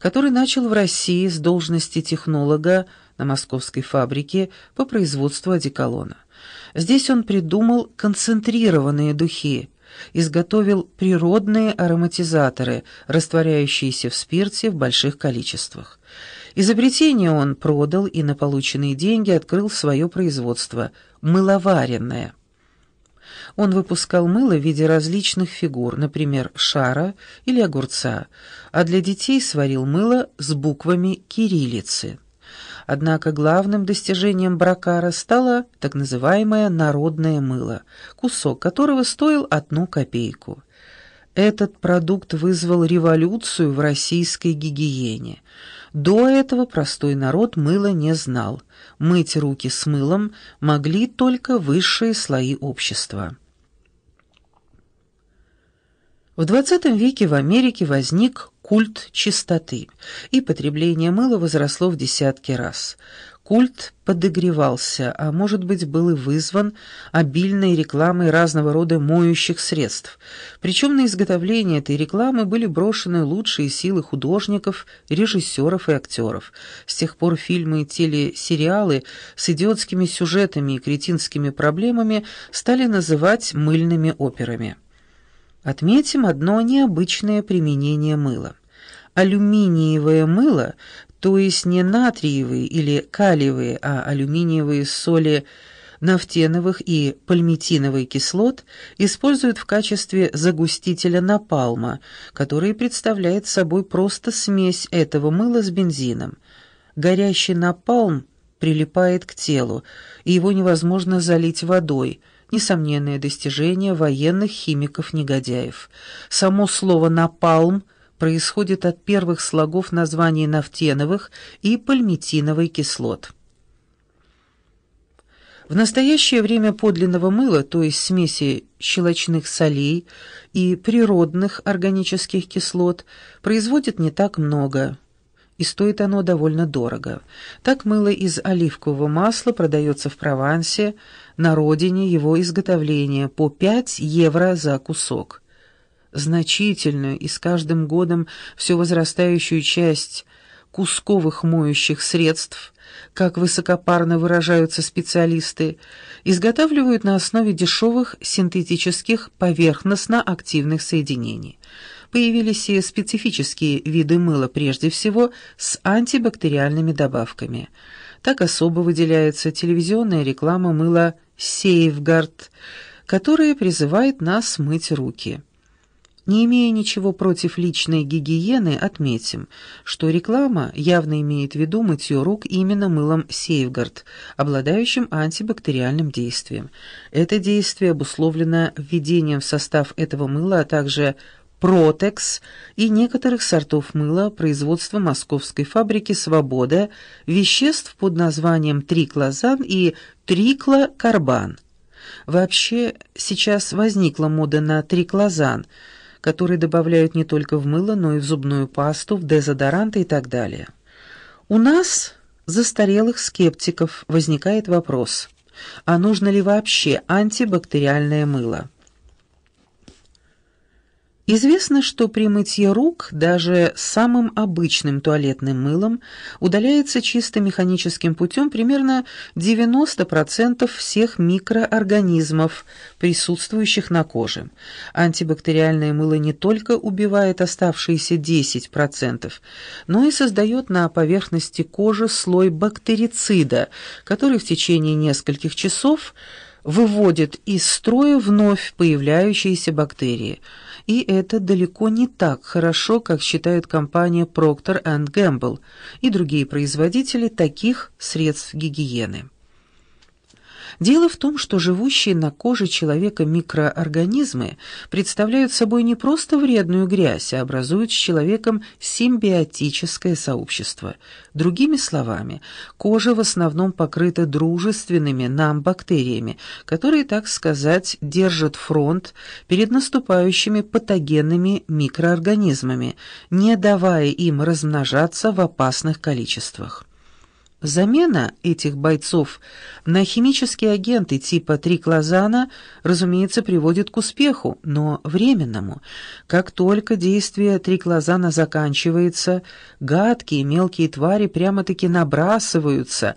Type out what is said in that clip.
который начал в России с должности технолога на московской фабрике по производству одеколона. Здесь он придумал концентрированные духи, изготовил природные ароматизаторы, растворяющиеся в спирте в больших количествах. Изобретение он продал и на полученные деньги открыл свое производство – мыловаренное. Он выпускал мыло в виде различных фигур, например, шара или огурца, а для детей сварил мыло с буквами кириллицы. Однако главным достижением Бракара стало так называемое народное мыло, кусок которого стоил одну копейку. Этот продукт вызвал революцию в российской гигиене. До этого простой народ мыла не знал. Мыть руки с мылом могли только высшие слои общества. В XX веке в Америке возник культ чистоты, и потребление мыла возросло в десятки раз. Культ подогревался, а может быть был и вызван обильной рекламой разного рода моющих средств. Причем на изготовление этой рекламы были брошены лучшие силы художников, режиссеров и актеров. С тех пор фильмы и телесериалы с идиотскими сюжетами и кретинскими проблемами стали называть мыльными операми. Отметим одно необычное применение мыла. Алюминиевое мыло, то есть не натриевые или калиевые, а алюминиевые соли нафтеновых и пальмитиновой кислот используют в качестве загустителя напалма, который представляет собой просто смесь этого мыла с бензином. Горящий напалм прилипает к телу, и его невозможно залить водой – несомненное достижение военных химиков-негодяев. Само слово «напалм» происходит от первых слогов названий нафтеновых и пальмитиновой кислот. В настоящее время подлинного мыла, то есть смеси щелочных солей и природных органических кислот, производят не так много – и стоит оно довольно дорого. Так мыло из оливкового масла продается в Провансе, на родине его изготовления, по 5 евро за кусок. Значительную и с каждым годом все возрастающую часть кусковых моющих средств, как высокопарно выражаются специалисты, изготавливают на основе дешевых синтетических поверхностно-активных соединений – появились и специфические виды мыла, прежде всего с антибактериальными добавками. Так особо выделяется телевизионная реклама мыла «Сейфгард», которая призывает нас мыть руки. Не имея ничего против личной гигиены, отметим, что реклама явно имеет в виду мытье рук именно мылом Сейфгард, обладающим антибактериальным действием. Это действие обусловлено введением в состав этого мыла, а также Протекс и некоторых сортов мыла производства московской фабрики «Свобода» веществ под названием триклозан и триклокарбан. Вообще, сейчас возникла мода на триклозан, который добавляют не только в мыло, но и в зубную пасту, в дезодоранты и так далее. У нас, застарелых скептиков, возникает вопрос, а нужно ли вообще антибактериальное мыло? Известно, что при мытье рук даже самым обычным туалетным мылом удаляется чисто механическим путем примерно 90% всех микроорганизмов, присутствующих на коже. Антибактериальное мыло не только убивает оставшиеся 10%, но и создает на поверхности кожи слой бактерицида, который в течение нескольких часов выводит из строя вновь появляющиеся бактерии – и это далеко не так хорошо, как считают компания Procter Gamble и другие производители таких средств гигиены. Дело в том, что живущие на коже человека микроорганизмы представляют собой не просто вредную грязь, а образуют с человеком симбиотическое сообщество. Другими словами, кожа в основном покрыта дружественными нам бактериями, которые, так сказать, держат фронт перед наступающими патогенными микроорганизмами, не давая им размножаться в опасных количествах. Замена этих бойцов на химические агенты типа триклозана, разумеется, приводит к успеху, но временному. Как только действие триклозана заканчивается, гадкие мелкие твари прямо-таки набрасываются